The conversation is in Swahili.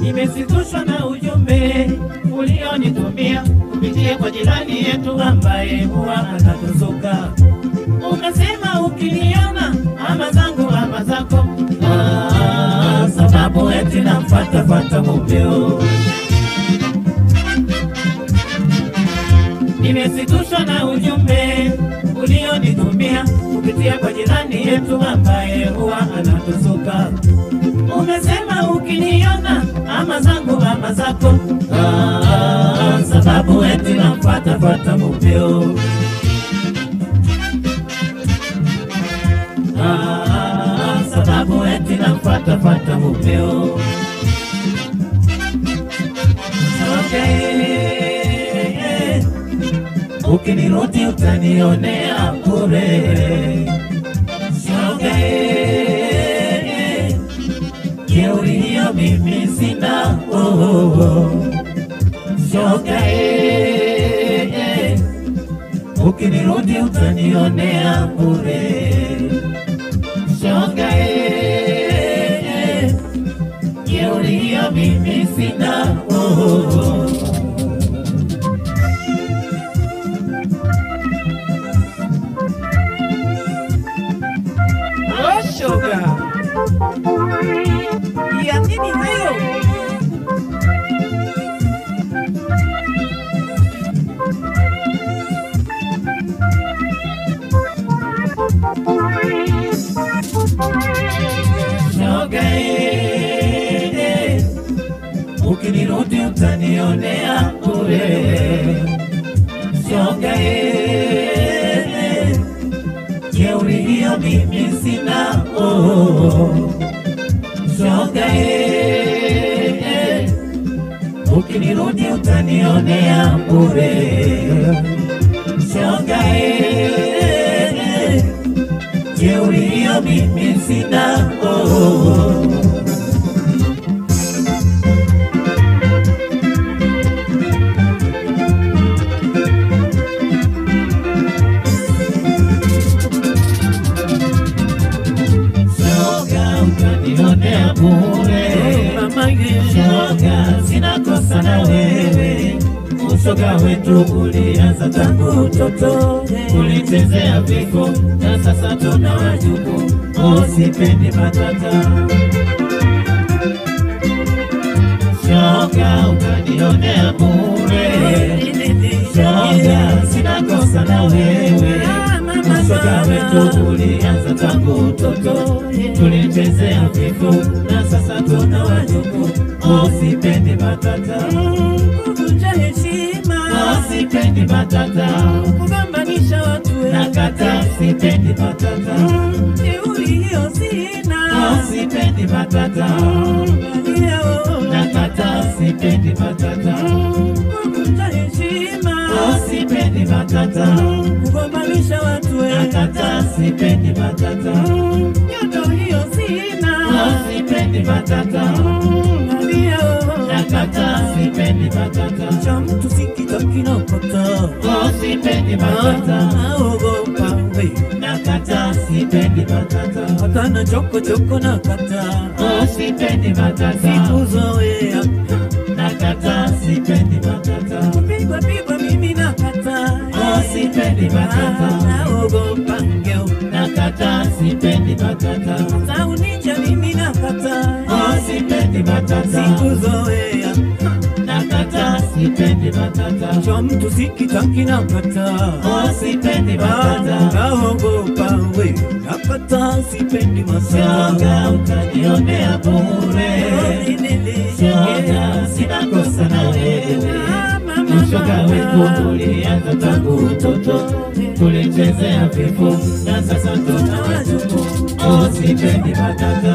Nimesitushwa na ujumbe ulionitumia kupitia kwa jirani yetu ambaye huwa anatuzuka. Umesema ukiniona ama zangu ama zako, ah, sababu eti namfata fata mumeo. Nimesitushwa na ujumbe ulionitumia kupitia kwa jirani yetu ambaye huwa anatusuka. Umesema ukiniona ama zangu ama zako, ah, sababu eti namfuata fuata mumeo. Ah, sababu eti namfuata fuata mumeo. Ukinirudi utanionea bure. Shoga, jeuri hiyo mimi sina. Oh, oh, oh. Shoga, ukinirudi utanionea bure. Shoga, jeuri hiyo mimi sina. Oh, oh. Oh, Ya nini hayo? Shoga, eh, ukinirudi utanionea bure. Shoga, eh, jeuri hiyo mimi sina. Oh, utanionea bure. Shoga, eh, jeuri hiyo mimi sina. Oh, shoga, Ushoga wetu ulianza tangu utoto, ulichezea vifo na sasa tuna wajuku. Usipendi matata, shoga, utanionea bure. Shoga, sina kosa na wewe. Ushoga wetu ulianza tangu utoto, tulichezea vifo na sasa tuna wajuku. Usipendi matata, Usipendi matata, Kugombanisha watu nakata, sipendi matata, Jeuri hiyo sina. sipendi matata, nakata, sipendi matata, Kuvunja heshima. sipendi matata, Kugombanisha watu nakata, sipendi matata, Nyoto hiyo sina. sipendi matata, nakata, sipendi matata, cha mtu sikitakinaokota sipendi matata, naogopa we nakata, sipendi matata, akana choko choko na kata usipendi matata. sikuzoea Nakata, sipendi matata. kupigwa pigwa mimi na kata Oh, sipendi matata. naogopa ngeo Nakata, sipendi matata. saunija mimi na kata Oh, sipendi matata. sikuzoea Nakata, sipendi matata. cha mtu sikitaki na kata Oh, sipendi matata. naogopa we Napata sipendi matata. Shoga, utanionea bure. Shoga, sina kosa na wewe. Ushoga wetu ulianza tangu utoto, tulichezea vifu na sasa tuna wajukuu. Oh, sipendi matata.